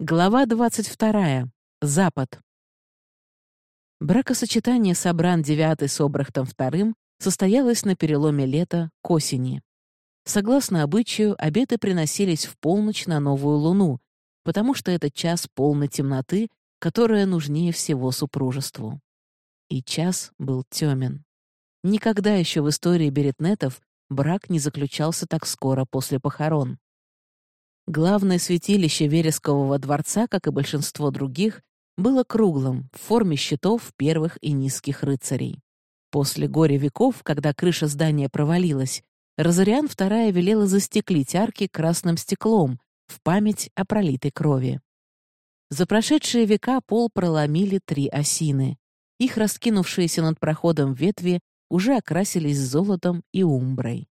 Глава 22. Запад. Бракосочетание Собран IX с Обрахтом II состоялось на переломе лета к осени. Согласно обычаю, обеты приносились в полночь на новую луну, потому что это час полной темноты, которая нужнее всего супружеству. И час был темен. Никогда еще в истории Беретнетов брак не заключался так скоро после похорон. Главное святилище Верескового дворца, как и большинство других, было круглым, в форме щитов первых и низких рыцарей. После горя веков, когда крыша здания провалилась, Розариан II велела застеклить арки красным стеклом в память о пролитой крови. За прошедшие века пол проломили три осины. Их раскинувшиеся над проходом ветви уже окрасились золотом и умброй.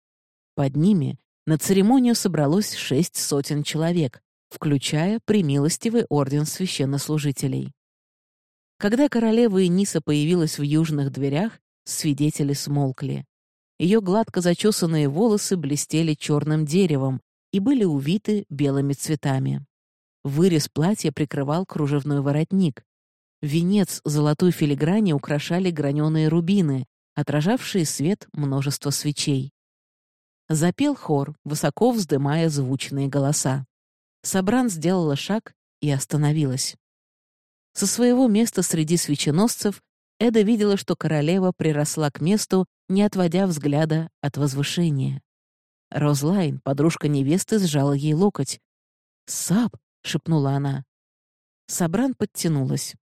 Под ними на церемонию собралось шесть сотен человек, включая примилостивый орден священнослужителей. Когда королева Эниса появилась в южных дверях, свидетели смолкли. Ее гладко зачесанные волосы блестели черным деревом и были увиты белыми цветами. Вырез платья прикрывал кружевной воротник. Венец золотой филиграни украшали граненые рубины, отражавшие свет множества свечей. Запел хор, высоко вздымая звучные голоса. Собран сделала шаг и остановилась. Со своего места среди свеченосцев Эда видела, что королева приросла к месту, не отводя взгляда от возвышения. Розлайн, подружка невесты, сжала ей локоть. «Саб!» — шепнула она. Сабран подтянулась.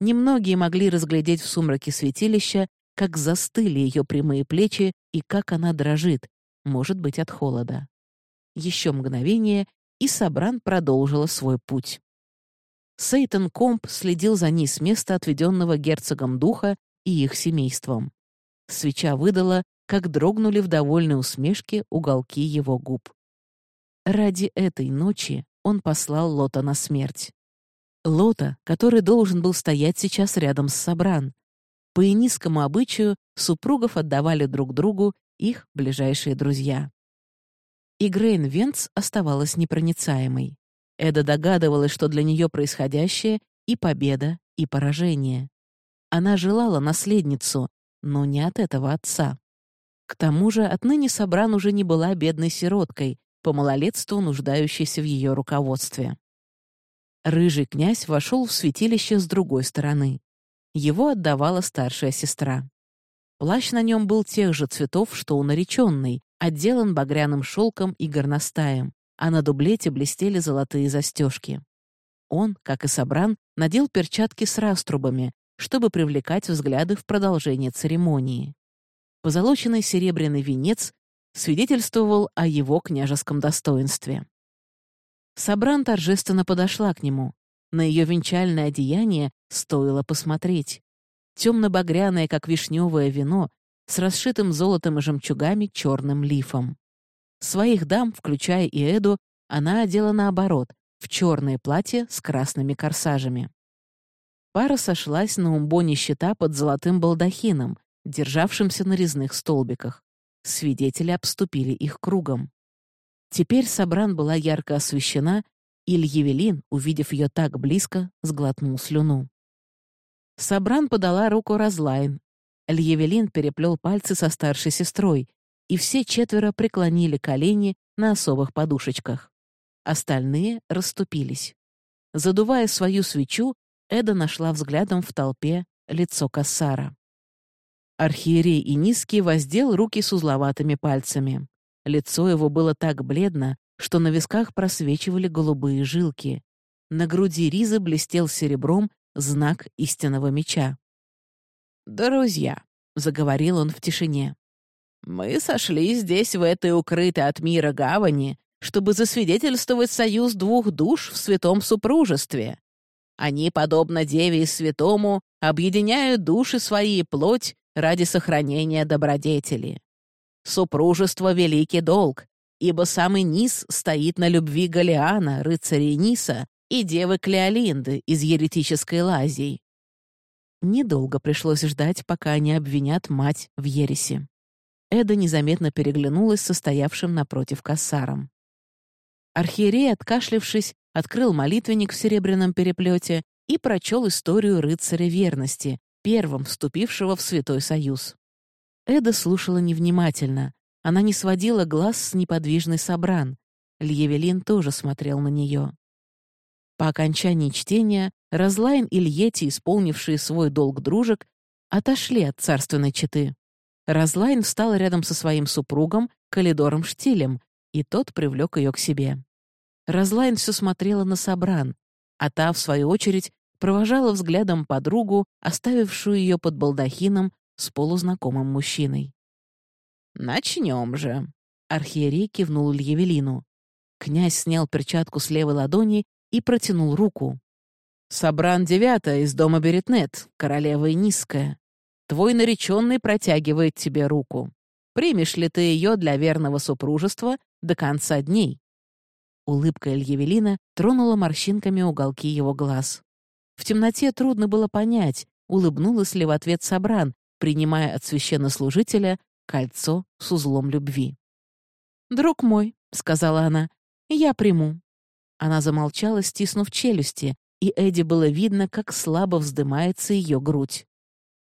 Немногие могли разглядеть в сумраке святилища, как застыли ее прямые плечи и как она дрожит, может быть, от холода. Еще мгновение, и Сабран продолжила свой путь. Сейтон Комп следил за ней с места, отведенного герцогом духа и их семейством. Свеча выдала, как дрогнули в довольной усмешке уголки его губ. Ради этой ночи он послал Лота на смерть. Лота, который должен был стоять сейчас рядом с Сабран. По инискому обычаю супругов отдавали друг другу их ближайшие друзья. И Грейн Венц оставалась непроницаемой. Эда догадывалась, что для нее происходящее — и победа, и поражение. Она желала наследницу, но не от этого отца. К тому же отныне Собран уже не была бедной сироткой, по малолетству нуждающейся в ее руководстве. Рыжий князь вошел в святилище с другой стороны. Его отдавала старшая сестра. Плащ на нем был тех же цветов, что у нареченной, отделан багряным шелком и горностаем, а на дублете блестели золотые застежки. Он, как и Собран, надел перчатки с раструбами, чтобы привлекать взгляды в продолжение церемонии. Позолоченный серебряный венец свидетельствовал о его княжеском достоинстве. Собран торжественно подошла к нему. На ее венчальное одеяние стоило посмотреть темно-багряное, как вишневое вино, с расшитым золотом и жемчугами черным лифом. Своих дам, включая и Эду, она одела наоборот, в черное платье с красными корсажами. Пара сошлась на умбоне щита под золотым балдахином, державшимся на резных столбиках. Свидетели обступили их кругом. Теперь Сабран была ярко освещена, и Льевелин, увидев ее так близко, сглотнул слюну. Сабран подала руку Разлайн. Льевелин переплел пальцы со старшей сестрой, и все четверо преклонили колени на особых подушечках. Остальные расступились. Задувая свою свечу, Эда нашла взглядом в толпе лицо Кассара. Архиерей и низкий воздел руки с узловатыми пальцами. Лицо его было так бледно, что на висках просвечивали голубые жилки. На груди ризы блестел серебром знак истинного меча. «Друзья», — заговорил он в тишине, — «мы сошли здесь, в этой укрытой от мира гавани, чтобы засвидетельствовать союз двух душ в святом супружестве. Они, подобно Деве и Святому, объединяют души свои и плоть ради сохранения добродетели. Супружество — великий долг, ибо самый низ стоит на любви Галиана, рыцаря Ниса, и девы Клеолинды из еретической Лазии. Недолго пришлось ждать, пока они обвинят мать в ересе. Эда незаметно переглянулась со стоявшим напротив кассаром. Архиерей, откашлившись, открыл молитвенник в серебряном переплете и прочел историю рыцаря верности, первым вступившего в Святой Союз. Эда слушала невнимательно. Она не сводила глаз с неподвижной Собран. Льевелин тоже смотрел на нее. По окончании чтения Разлайн и Льети, исполнившие свой долг дружек, отошли от царственной четы. Разлайн встала рядом со своим супругом, Калидором Штилем, и тот привлек ее к себе. Разлайн все смотрела на Собран, а та, в свою очередь, провожала взглядом подругу, оставившую ее под балдахином с полузнакомым мужчиной. «Начнем же», — архиерей кивнул Льявелину. Князь снял перчатку с левой ладони и протянул руку. «Собран девятая из дома Беретнет, королева и низкая. Твой нареченный протягивает тебе руку. Примешь ли ты ее для верного супружества до конца дней?» Улыбка Ильявелина тронула морщинками уголки его глаз. В темноте трудно было понять, улыбнулась ли в ответ Собран, принимая от священнослужителя кольцо с узлом любви. «Друг мой», — сказала она, — «я приму». Она замолчала, стиснув челюсти, и Эдди было видно, как слабо вздымается ее грудь.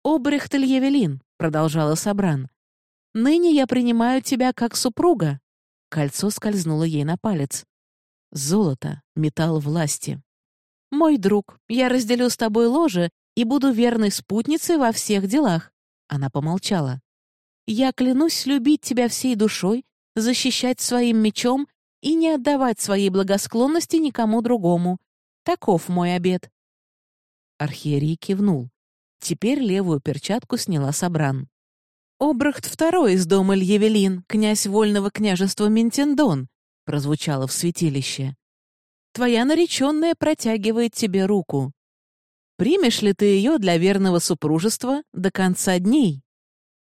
«Обрехт Ильявелин», — продолжала Собран, — «ныне я принимаю тебя как супруга». Кольцо скользнуло ей на палец. Золото, металл власти. «Мой друг, я разделю с тобой ложе и буду верной спутницей во всех делах». Она помолчала. «Я клянусь любить тебя всей душой, защищать своим мечом и не отдавать своей благосклонности никому другому. Таков мой обет». Архиерей кивнул. Теперь левую перчатку сняла Собран. «Обрахт второй из дома Льевелин, князь вольного княжества Ментендон», прозвучало в святилище твоя нареченная протягивает тебе руку. Примешь ли ты ее для верного супружества до конца дней?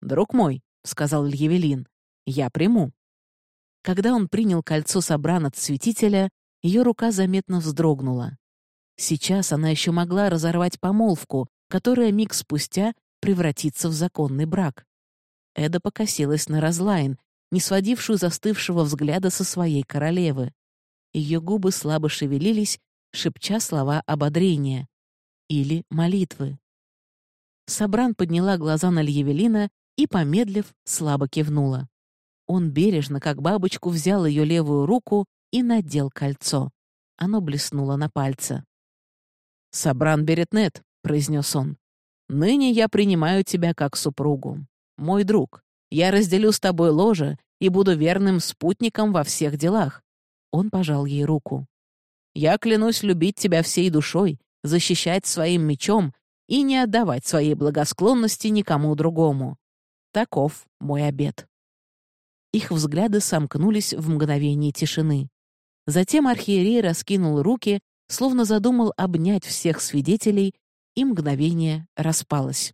«Друг мой», — сказал Льявелин, — «я приму». Когда он принял кольцо собран от святителя, ее рука заметно вздрогнула. Сейчас она еще могла разорвать помолвку, которая миг спустя превратится в законный брак. Эда покосилась на Разлайн, не сводившую застывшего взгляда со своей королевы. Ее губы слабо шевелились, шепча слова ободрения или молитвы. Сабран подняла глаза на Льявелина и, помедлив, слабо кивнула. Он бережно, как бабочку, взял ее левую руку и надел кольцо. Оно блеснуло на пальце. «Сабран Беретнет», — произнес он, — «ныне я принимаю тебя как супругу. Мой друг, я разделю с тобой ложе и буду верным спутником во всех делах. Он пожал ей руку. «Я клянусь любить тебя всей душой, защищать своим мечом и не отдавать своей благосклонности никому другому. Таков мой обет». Их взгляды сомкнулись в мгновение тишины. Затем архиерей раскинул руки, словно задумал обнять всех свидетелей, и мгновение распалось.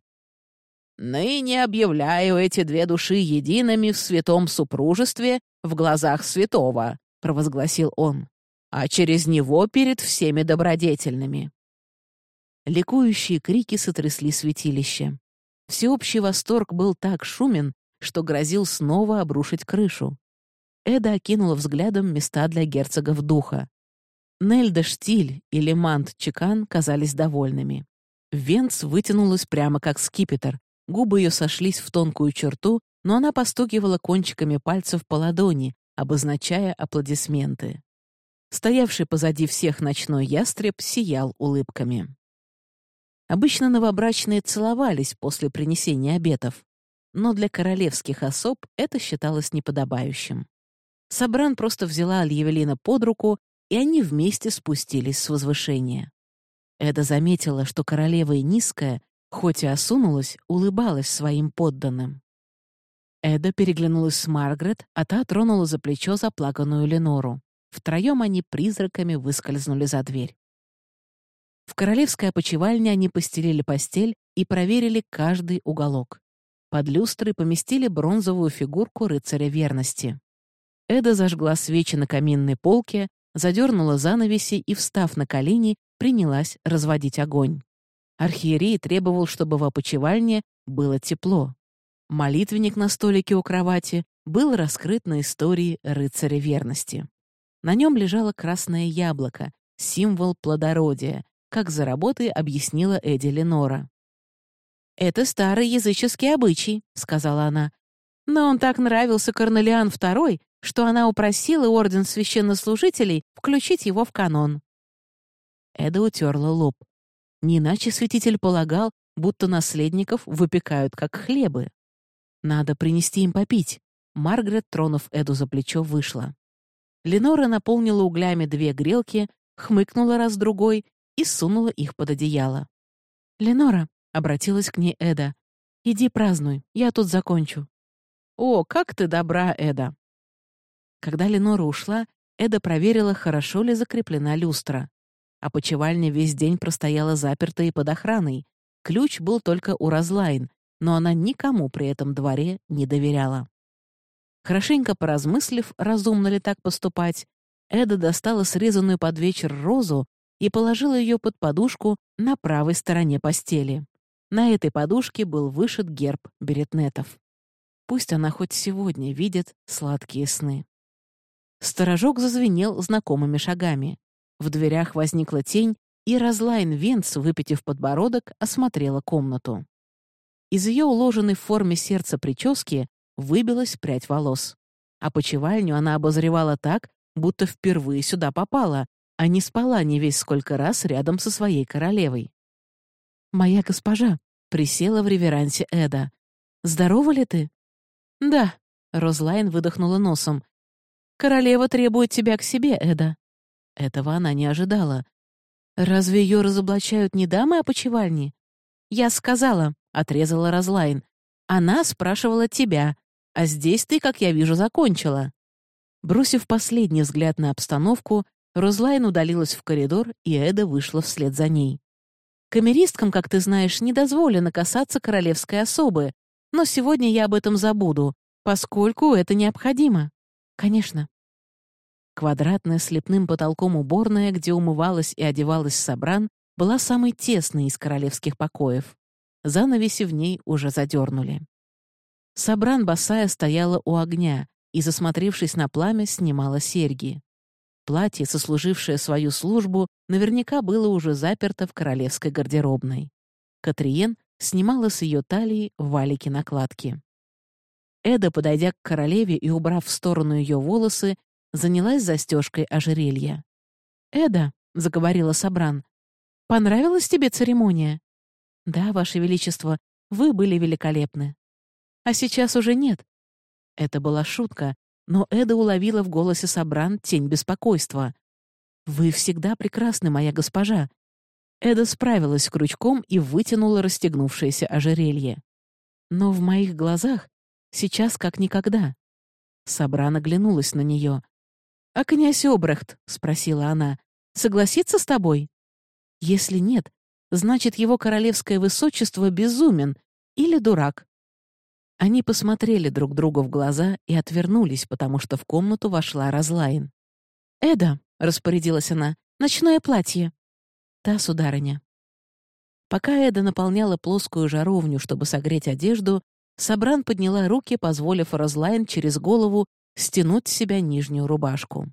«Ныне объявляю эти две души едиными в святом супружестве в глазах святого», провозгласил он, а через него перед всеми добродетельными. Ликующие крики сотрясли святилище. Всеобщий восторг был так шумен, что грозил снова обрушить крышу. Эда окинула взглядом места для герцогов духа. Нельда Штиль и Лемант Чекан казались довольными. Венц вытянулась прямо как скипетр, губы ее сошлись в тонкую черту, но она постукивала кончиками пальцев по ладони, обозначая аплодисменты. Стоявший позади всех ночной ястреб сиял улыбками. Обычно новобрачные целовались после принесения обетов, но для королевских особ это считалось неподобающим. Сабран просто взяла Альевелина под руку, и они вместе спустились с возвышения. Эда заметила, что королева и низкая, хоть и осунулась, улыбалась своим подданным. Эда переглянулась с Маргарет, а та тронула за плечо заплаканную Ленору. Втроем они призраками выскользнули за дверь. В королевской опочивальне они постелили постель и проверили каждый уголок. Под люстрой поместили бронзовую фигурку рыцаря верности. Эда зажгла свечи на каминной полке, задернула занавеси и, встав на колени, принялась разводить огонь. Архиерей требовал, чтобы в опочивальне было тепло. Молитвенник на столике у кровати был раскрыт на истории рыцаря верности. На нем лежало красное яблоко, символ плодородия, как за работой объяснила Эдди Ленора. «Это старый языческий обычай», — сказала она. «Но он так нравился Корнелиан II, что она упросила Орден Священнослужителей включить его в канон». Эда утерла лоб. Не иначе святитель полагал, будто наследников выпекают как хлебы. Надо принести им попить. Маргарет, тронув Эду за плечо, вышла. Ленора наполнила углями две грелки, хмыкнула раз-другой и сунула их под одеяло. «Ленора», — обратилась к ней Эда, — «иди празднуй, я тут закончу». «О, как ты добра, Эда!» Когда Ленора ушла, Эда проверила, хорошо ли закреплена люстра. А почевальня весь день простояла запертой и под охраной. Ключ был только у Розлайн, но она никому при этом дворе не доверяла. Хорошенько поразмыслив, разумно ли так поступать, Эда достала срезанную под вечер розу и положила ее под подушку на правой стороне постели. На этой подушке был вышит герб беретнетов. Пусть она хоть сегодня видит сладкие сны. Сторожок зазвенел знакомыми шагами. В дверях возникла тень, и Разлайн Венц, выпитив подбородок, осмотрела комнату. Из ее уложенной в форме сердца прически выбилась прядь волос. А почевальню она обозревала так, будто впервые сюда попала, а не спала не весь сколько раз рядом со своей королевой. «Моя госпожа», — присела в реверансе Эда. «Здорова ли ты?» «Да», — Розлайн выдохнула носом. «Королева требует тебя к себе, Эда». Этого она не ожидала. «Разве ее разоблачают не дамы опочивальни?» «Я сказала», — отрезала Розлайн. «Она спрашивала тебя, а здесь ты, как я вижу, закончила». Бросив последний взгляд на обстановку, Розлайн удалилась в коридор, и Эда вышла вслед за ней. Камеристкам, как ты знаешь, не дозволено касаться королевской особы, но сегодня я об этом забуду, поскольку это необходимо. Конечно. Квадратная с лепным потолком уборная, где умывалась и одевалась Сабран, была самой тесной из королевских покоев. Занавеси в ней уже задернули. Сабран босая стояла у огня и, засмотревшись на пламя, снимала серьги. Платье, сослужившее свою службу, наверняка было уже заперто в королевской гардеробной. Катриен снимала с ее талии валики-накладки. Эда, подойдя к королеве и убрав в сторону ее волосы, занялась застежкой ожерелья. «Эда», — заговорила Сабран, — «понравилась тебе церемония?» «Да, Ваше Величество, вы были великолепны». «А сейчас уже нет». Это была шутка, но Эда уловила в голосе Сабран тень беспокойства. «Вы всегда прекрасны, моя госпожа». Эда справилась с крючком и вытянула расстегнувшееся ожерелье. «Но в моих глазах сейчас как никогда». Сабран оглянулась на нее. «А князь Обрахт?» — спросила она. «Согласится с тобой?» «Если нет, значит, его королевское высочество безумен или дурак». Они посмотрели друг другу в глаза и отвернулись, потому что в комнату вошла Разлайн. «Эда», — распорядилась она, — «ночное платье». «Да, сударыня». Пока Эда наполняла плоскую жаровню, чтобы согреть одежду, Сабран подняла руки, позволив Розлайн через голову стянуть с себя нижнюю рубашку.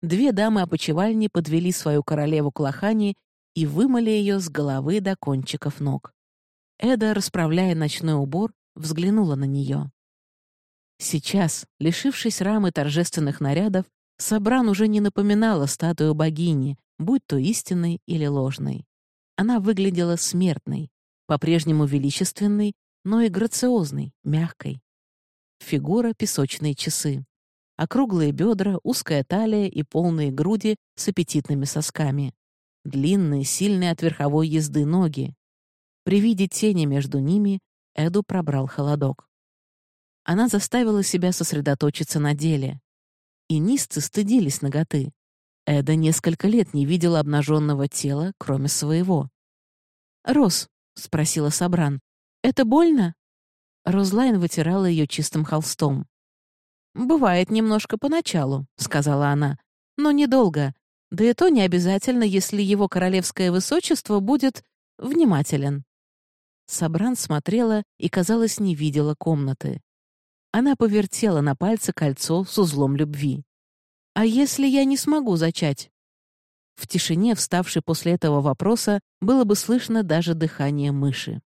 Две дамы опочивальни подвели свою королеву к лохане и вымыли ее с головы до кончиков ног. Эда, расправляя ночной убор, взглянула на нее. Сейчас, лишившись рамы торжественных нарядов, Сабран уже не напоминала статую богини, будь то истинной или ложной. Она выглядела смертной, по-прежнему величественной, но и грациозной, мягкой. Фигура — песочные часы округлые бедра, узкая талия и полные груди с аппетитными сосками. Длинные, сильные от верховой езды ноги. При виде тени между ними Эду пробрал холодок. Она заставила себя сосредоточиться на деле. И нисцы стыдились ноготы. Эда несколько лет не видела обнаженного тела, кроме своего. «Рос», — спросила Сабран, — «это больно?» Розлайн вытирала ее чистым холстом. «Бывает немножко поначалу», — сказала она, — «но недолго. Да и то не обязательно, если его королевское высочество будет внимателен». Сабран смотрела и, казалось, не видела комнаты. Она повертела на пальце кольцо с узлом любви. «А если я не смогу зачать?» В тишине, вставшей после этого вопроса, было бы слышно даже дыхание мыши.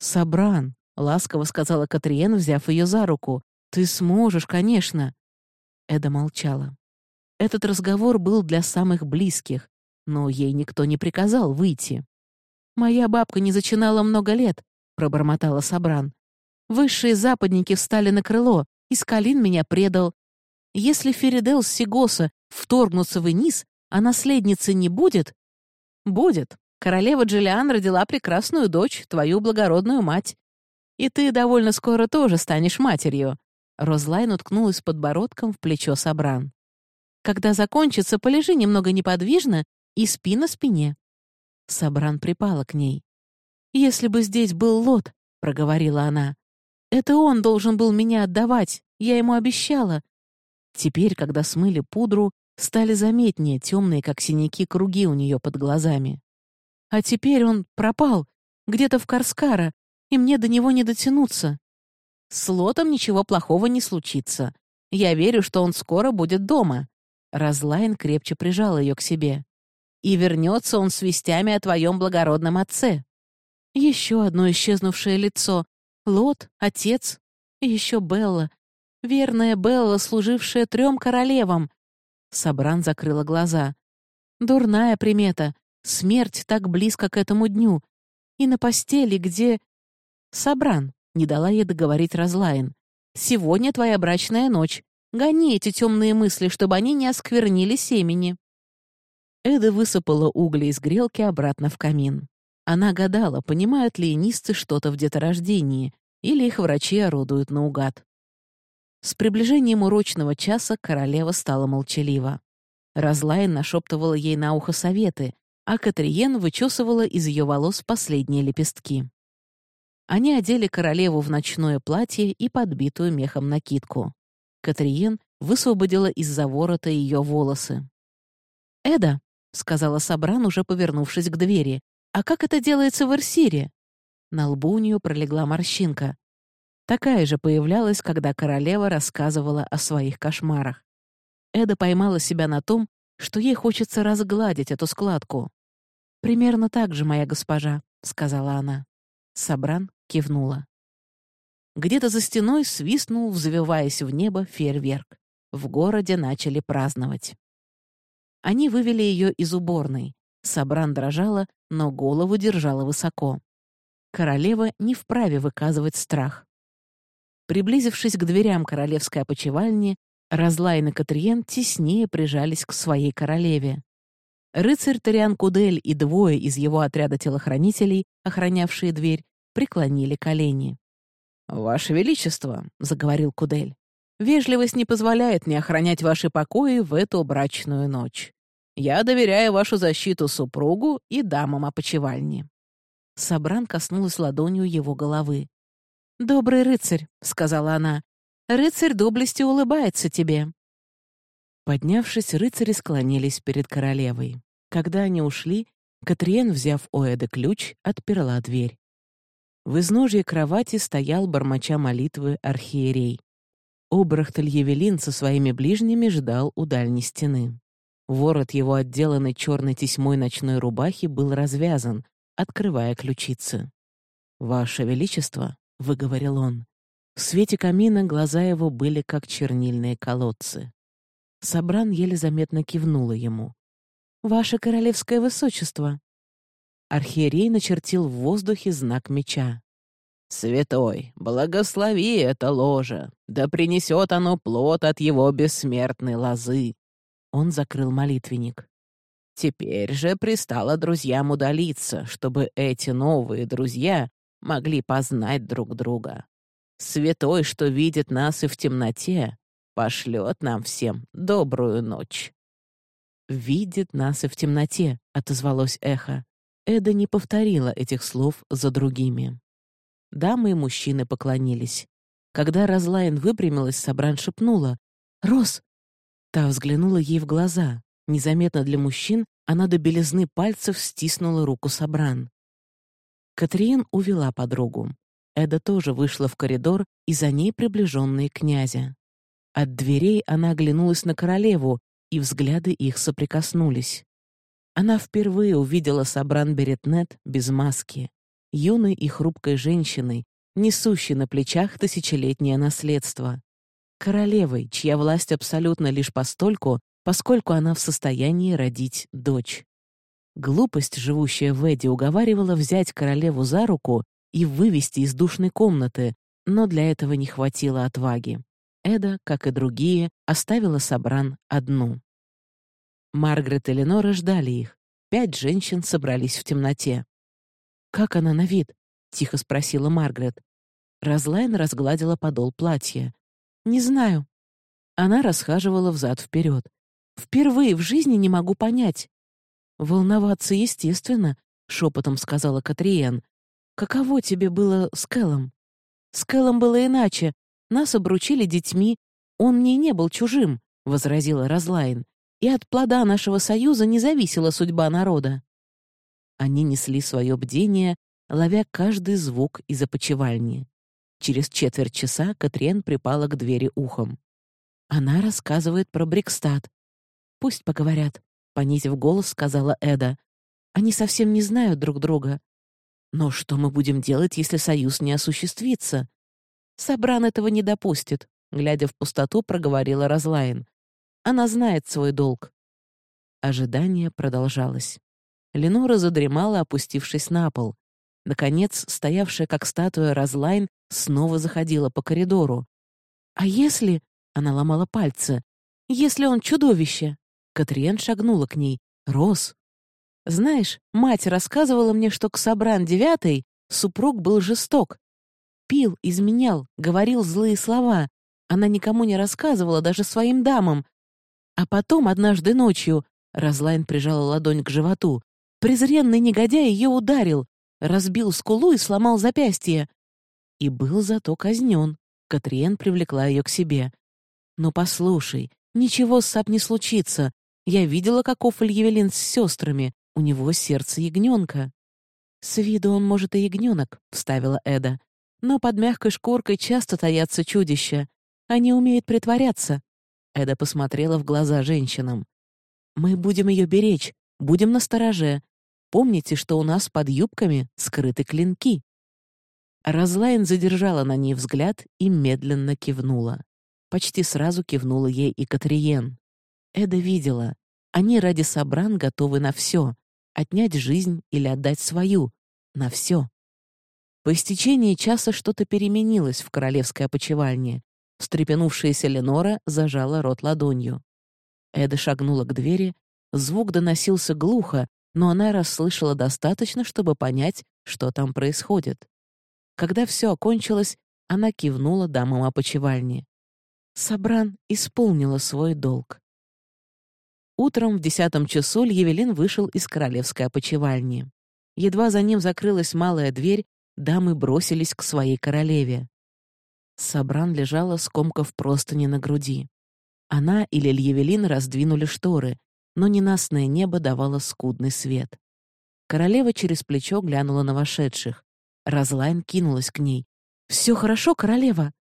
«Сабран», — ласково сказала Катриен, взяв ее за руку, — «ты сможешь, конечно». Эда молчала. Этот разговор был для самых близких, но ей никто не приказал выйти. «Моя бабка не зачинала много лет», — пробормотала Сабран. «Высшие западники встали на крыло, и Скалин меня предал. Если Феридел с Сигоса вторгнутся в Энис, а наследницы не будет?» «Будет. Королева Джулиан родила прекрасную дочь, твою благородную мать. И ты довольно скоро тоже станешь матерью». Розлайн уткнулась подбородком в плечо Сабран. «Когда закончится, полежи немного неподвижно и спи на спине». Сабран припала к ней. «Если бы здесь был Лот», — проговорила она, — «это он должен был меня отдавать, я ему обещала». Теперь, когда смыли пудру, стали заметнее темные, как синяки, круги у нее под глазами. А теперь он пропал, где-то в Карскара, и мне до него не дотянуться. С Лотом ничего плохого не случится. Я верю, что он скоро будет дома. Разлайн крепче прижал ее к себе. И вернется он с вестями о твоем благородном отце. Еще одно исчезнувшее лицо. Лот, отец, еще Белла. Верная Белла, служившая трем королевам. Сабран закрыла глаза. Дурная примета. Смерть так близко к этому дню. И на постели, где... Сабран, не дала ей договорить Разлайн. Сегодня твоя брачная ночь. Гони эти темные мысли, чтобы они не осквернили семени. Эда высыпала угли из грелки обратно в камин. Она гадала, понимают ли инисты что-то в деторождении, или их врачи орудуют наугад. С приближением урочного часа королева стала молчалива. Разлайн нашептывала ей на ухо советы, а Катриен вычесывала из ее волос последние лепестки. Они одели королеву в ночное платье и подбитую мехом накидку. Катриен высвободила из-за ворота ее волосы. «Эда», — сказала Сабран, уже повернувшись к двери, «а как это делается в Эрсире?» На лбу у нее пролегла морщинка. Такая же появлялась, когда королева рассказывала о своих кошмарах. Эда поймала себя на том, что ей хочется разгладить эту складку. «Примерно так же, моя госпожа», — сказала она. Сабран кивнула. Где-то за стеной свистнул, взвиваясь в небо, фейерверк. В городе начали праздновать. Они вывели ее из уборной. Сабран дрожала, но голову держала высоко. Королева не вправе выказывать страх. Приблизившись к дверям королевской опочивальни, Разлайн и Катриен теснее прижались к своей королеве. Рыцарь Ториан Кудель и двое из его отряда телохранителей, охранявшие дверь, преклонили колени. «Ваше Величество», — заговорил Кудель, — «вежливость не позволяет мне охранять ваши покои в эту брачную ночь. Я доверяю вашу защиту супругу и дамам опочивальни». Сабран коснулась ладонью его головы. «Добрый рыцарь», — сказала она, — «рыцарь доблести улыбается тебе». Поднявшись, рыцари склонились перед королевой. Когда они ушли, Катриен, взяв у Эды ключ, отперла дверь. В изножье кровати стоял, бормоча молитвы, архиерей. Обрахтель Евелин со своими ближними ждал у дальней стены. Ворот его отделанной черной тесьмой ночной рубахи был развязан, открывая ключицы. «Ваше Величество», — выговорил он. В свете камина глаза его были как чернильные колодцы. Сабран еле заметно кивнула ему. «Ваше королевское высочество!» Архиерей начертил в воздухе знак меча. «Святой, благослови это ложе, да принесет оно плод от его бессмертной лозы!» Он закрыл молитвенник. «Теперь же пристало друзьям удалиться, чтобы эти новые друзья могли познать друг друга. Святой, что видит нас и в темноте, пошлет нам всем добрую ночь». «Видит нас и в темноте», — отозвалось эхо. Эда не повторила этих слов за другими. Дамы и мужчины поклонились. Когда Разлайн выпрямилась, Сабран шепнула «Рос!». Та взглянула ей в глаза. Незаметно для мужчин она до белизны пальцев стиснула руку Сабран. Катриин увела подругу. Эда тоже вышла в коридор, и за ней приближенные князя. От дверей она оглянулась на королеву, и взгляды их соприкоснулись. Она впервые увидела Сабран Беретнет без маски, юной и хрупкой женщиной, несущей на плечах тысячелетнее наследство. Королевой, чья власть абсолютно лишь постольку, поскольку она в состоянии родить дочь. Глупость, живущая в Эдди, уговаривала взять королеву за руку и вывести из душной комнаты, но для этого не хватило отваги. Эда, как и другие, оставила Сабран одну. Маргарет и Ленора ждали их. Пять женщин собрались в темноте. «Как она на вид?» — тихо спросила Маргарет. Разлайн разгладила подол платья. «Не знаю». Она расхаживала взад-вперед. «Впервые в жизни не могу понять». «Волноваться естественно», — шепотом сказала Катриен. «Каково тебе было с Кэллом?» «С Кэллом было иначе. Нас обручили детьми. Он мне не был чужим», — возразила Разлайн. «И от плода нашего союза не зависела судьба народа». Они несли свое бдение, ловя каждый звук из опочивальни. Через четверть часа Катриен припала к двери ухом. Она рассказывает про Брикстад. «Пусть поговорят», — понизив голос, сказала Эда. «Они совсем не знают друг друга. Но что мы будем делать, если союз не осуществится?» «Сабран этого не допустит», — глядя в пустоту, проговорила Разлайн. «Она знает свой долг». Ожидание продолжалось. Ленора задремала, опустившись на пол. Наконец, стоявшая как статуя Разлайн снова заходила по коридору. «А если...» — она ломала пальцы. «Если он чудовище?» Катриен шагнула к ней. «Рос». «Знаешь, мать рассказывала мне, что к Собран девятой супруг был жесток. Пил, изменял, говорил злые слова. Она никому не рассказывала, даже своим дамам. А потом, однажды ночью, Разлайн прижала ладонь к животу, презренный негодяй ее ударил, разбил скулу и сломал запястье. И был зато казнен. Катриен привлекла ее к себе. «Но послушай, ничего с Сап не случится. Я видела, каков Ильявелин с сестрами. У него сердце ягненка». «С виду он, может, и ягненок», — вставила Эда. «Но под мягкой шкуркой часто таятся чудища. Они умеют притворяться». Эда посмотрела в глаза женщинам. «Мы будем ее беречь, будем настороже. Помните, что у нас под юбками скрыты клинки». Разлайн задержала на ней взгляд и медленно кивнула. Почти сразу кивнула ей и Катриен. Эда видела. Они ради Сабран готовы на все. Отнять жизнь или отдать свою. На все. По истечении часа что-то переменилось в королевской опочивальне. Встрепенувшаяся Ленора зажала рот ладонью. Эда шагнула к двери. Звук доносился глухо, но она расслышала достаточно, чтобы понять, что там происходит. Когда все окончилось, она кивнула дамам опочивальни. Сабран исполнила свой долг. Утром в десятом часу Льявелин вышел из королевской опочивальни. Едва за ним закрылась малая дверь, дамы бросились к своей королеве. Сабран лежала, скомкав простыни на груди. Она или Льявелин раздвинули шторы, но ненастное небо давало скудный свет. Королева через плечо глянула на вошедших. Разлайн кинулась к ней. «Все хорошо, королева?»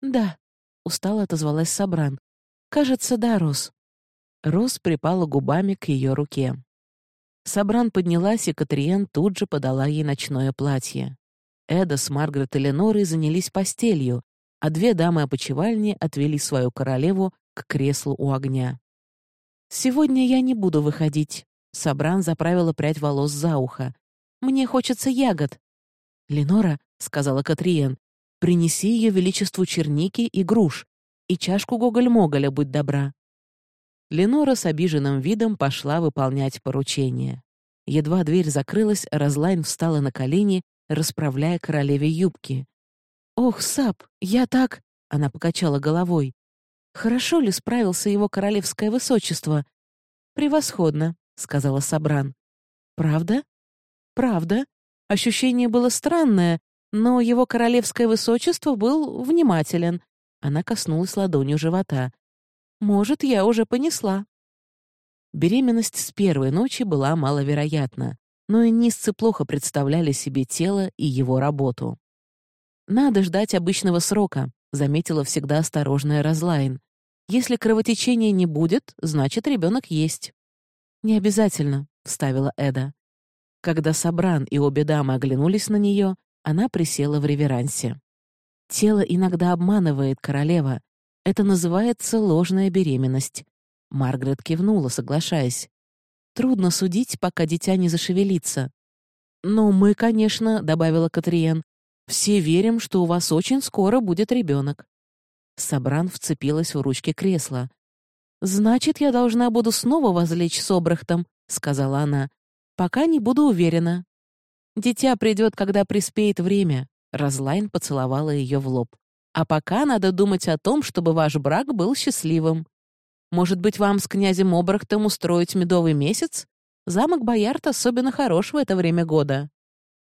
«Да», — устало отозвалась Сабран. «Кажется, да, Рос». Рос припала губами к ее руке. Сабран поднялась, и Катриен тут же подала ей ночное платье. Эда с Маргарет и Ленорой занялись постелью, а две дамы опочивальни отвели свою королеву к креслу у огня. «Сегодня я не буду выходить», — Сабран заправила прядь волос за ухо. «Мне хочется ягод». «Ленора», — сказала Катриен, — «принеси ее величеству черники и груш, и чашку гоголь-моголя, будь добра». Ленора с обиженным видом пошла выполнять поручение. Едва дверь закрылась, Разлайн встала на колени, расправляя королеве юбки. «Ох, Сап, я так...» — она покачала головой. Хорошо ли справился его королевское высочество? Превосходно, сказала Сабран. Правда? Правда. Ощущение было странное, но его королевское высочество был внимателен. Она коснулась ладонью живота. Может, я уже понесла. Беременность с первой ночи была маловероятна, но и низцы плохо представляли себе тело и его работу. Надо ждать обычного срока, заметила всегда осторожная Разлайн. Если кровотечения не будет, значит, ребенок есть. Не обязательно, — вставила Эда. Когда Сабран и обе дамы оглянулись на нее, она присела в реверансе. «Тело иногда обманывает королева. Это называется ложная беременность». Маргарет кивнула, соглашаясь. «Трудно судить, пока дитя не зашевелится». «Но мы, конечно», — добавила Катриен, «все верим, что у вас очень скоро будет ребенок». Сабран вцепилась в ручки кресла. «Значит, я должна буду снова возлечь с Обрахтом», — сказала она. «Пока не буду уверена». «Дитя придет, когда приспеет время», — Разлайн поцеловала ее в лоб. «А пока надо думать о том, чтобы ваш брак был счастливым. Может быть, вам с князем Обрахтом устроить медовый месяц? Замок Боярд особенно хорош в это время года».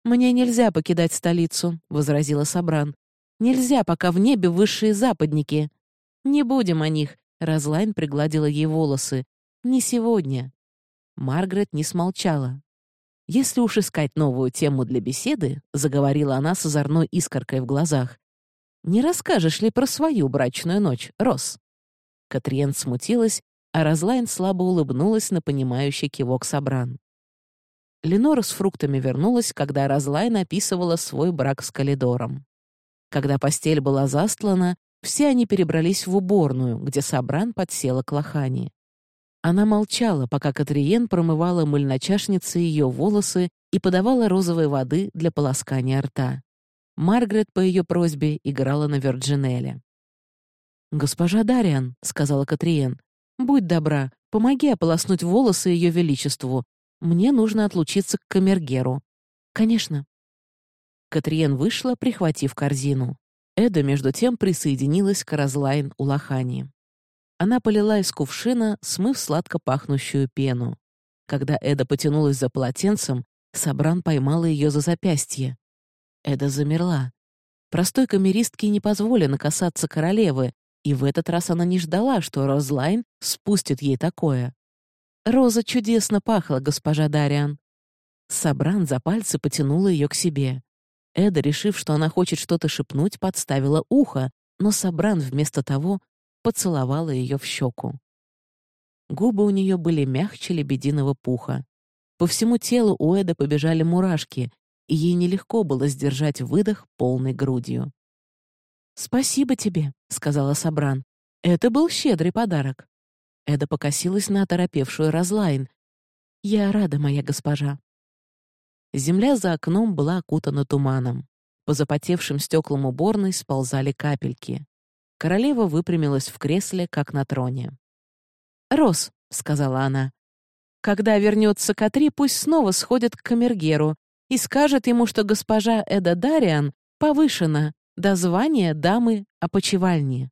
«Мне нельзя покидать столицу», — возразила Сабран. «Нельзя, пока в небе высшие западники. Не будем о них, Разлайн пригладила ей волосы. «Не сегодня». Маргарет не смолчала. «Если уж искать новую тему для беседы», — заговорила она с озорной искоркой в глазах, «не расскажешь ли про свою брачную ночь, Рос?» Катриен смутилась, а Разлайн слабо улыбнулась на понимающий кивок Сабран. Ленора с фруктами вернулась, когда Разлайн описывала свой брак с Калидором. Когда постель была застлана, все они перебрались в уборную, где Сабран подсела к лохани. Она молчала, пока Катриен промывала мыль на чашнице ее волосы и подавала розовой воды для полоскания рта. Маргарет по ее просьбе играла на Вирджинелле. «Госпожа Дариан», — сказала Катриен, — «будь добра, помоги ополоснуть волосы ее величеству. Мне нужно отлучиться к камергеру». «Конечно». Катриен вышла, прихватив корзину. Эда, между тем, присоединилась к Розлайн у лохани. Она полила из кувшина, смыв сладко пахнущую пену. Когда Эда потянулась за полотенцем, Сабран поймала ее за запястье. Эда замерла. Простой камеристке не позволено касаться королевы, и в этот раз она не ждала, что Розлайн спустит ей такое. «Роза чудесно пахла, госпожа Дариан». Сабран за пальцы потянула ее к себе. Эда, решив, что она хочет что-то шепнуть, подставила ухо, но Сабран вместо того поцеловала ее в щеку. Губы у нее были мягче лебединого пуха. По всему телу у Эда побежали мурашки, и ей нелегко было сдержать выдох полной грудью. «Спасибо тебе», — сказала Сабран. «Это был щедрый подарок». Эда покосилась на оторопевшую Разлайн. «Я рада, моя госпожа». Земля за окном была окутана туманом. По запотевшим стеклам уборной сползали капельки. Королева выпрямилась в кресле, как на троне. «Рос», — сказала она, — «когда вернется Катри, пусть снова сходит к камергеру и скажет ему, что госпожа Эда Дариан повышена до звания дамы опочивальни».